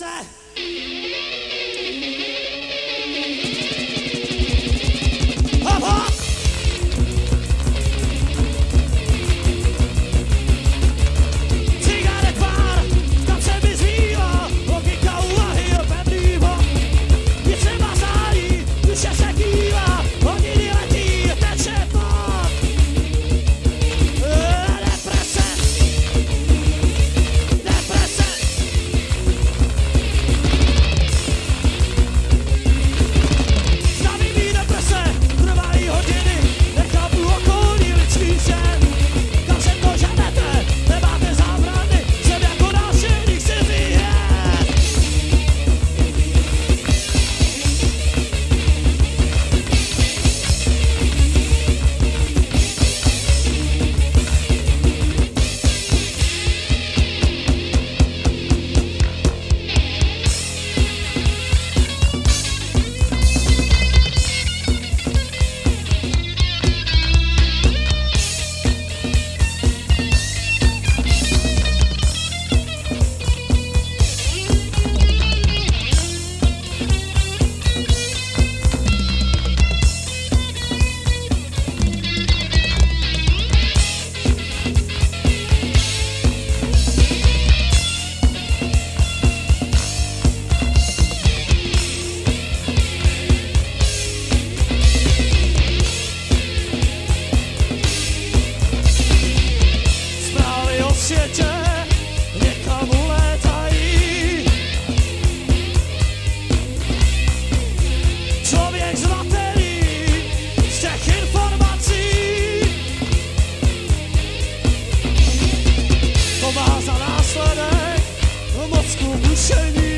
Yes. To má za